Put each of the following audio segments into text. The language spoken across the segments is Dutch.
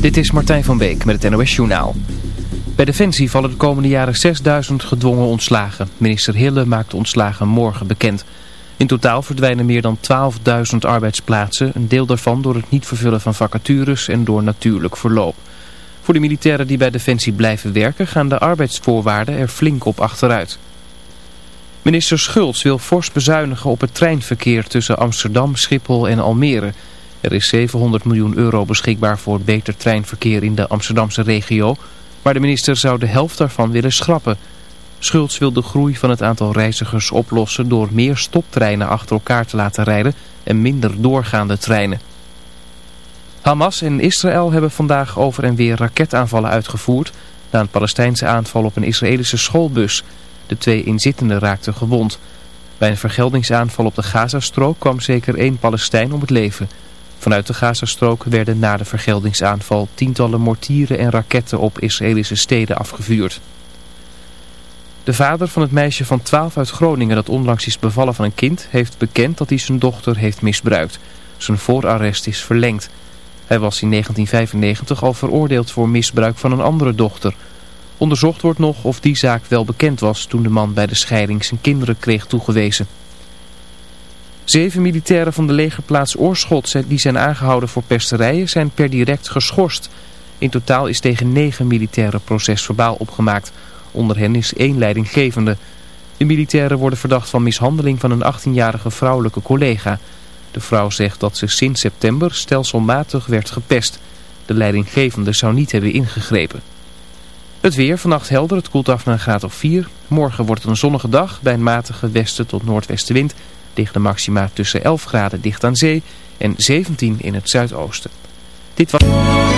Dit is Martijn van Beek met het NOS Journaal. Bij Defensie vallen de komende jaren 6000 gedwongen ontslagen. Minister Hille maakt ontslagen morgen bekend. In totaal verdwijnen meer dan 12.000 arbeidsplaatsen. Een deel daarvan door het niet vervullen van vacatures en door natuurlijk verloop. Voor de militairen die bij Defensie blijven werken gaan de arbeidsvoorwaarden er flink op achteruit. Minister Schultz wil fors bezuinigen op het treinverkeer tussen Amsterdam, Schiphol en Almere... Er is 700 miljoen euro beschikbaar voor beter treinverkeer in de Amsterdamse regio, maar de minister zou de helft daarvan willen schrappen. Schultz wil de groei van het aantal reizigers oplossen door meer stoptreinen achter elkaar te laten rijden en minder doorgaande treinen. Hamas en Israël hebben vandaag over en weer raketaanvallen uitgevoerd na een Palestijnse aanval op een Israëlische schoolbus. De twee inzittenden raakten gewond. Bij een vergeldingsaanval op de Gazastrook kwam zeker één Palestijn om het leven. Vanuit de Gazastrook werden na de vergeldingsaanval tientallen mortieren en raketten op Israëlische steden afgevuurd. De vader van het meisje van 12 uit Groningen dat onlangs is bevallen van een kind heeft bekend dat hij zijn dochter heeft misbruikt. Zijn voorarrest is verlengd. Hij was in 1995 al veroordeeld voor misbruik van een andere dochter. Onderzocht wordt nog of die zaak wel bekend was toen de man bij de scheiding zijn kinderen kreeg toegewezen. Zeven militairen van de legerplaats Oorschot die zijn aangehouden voor pesterijen zijn per direct geschorst. In totaal is tegen negen militairen procesverbaal opgemaakt. Onder hen is één leidinggevende. De militairen worden verdacht van mishandeling van een 18-jarige vrouwelijke collega. De vrouw zegt dat ze sinds september stelselmatig werd gepest. De leidinggevende zou niet hebben ingegrepen. Het weer, vannacht helder, het koelt af naar een graad of 4. Morgen wordt het een zonnige dag bij een matige westen tot noordwestenwind liggen de maxima tussen 11 graden dicht aan zee en 17 in het zuidoosten. Dit was...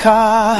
car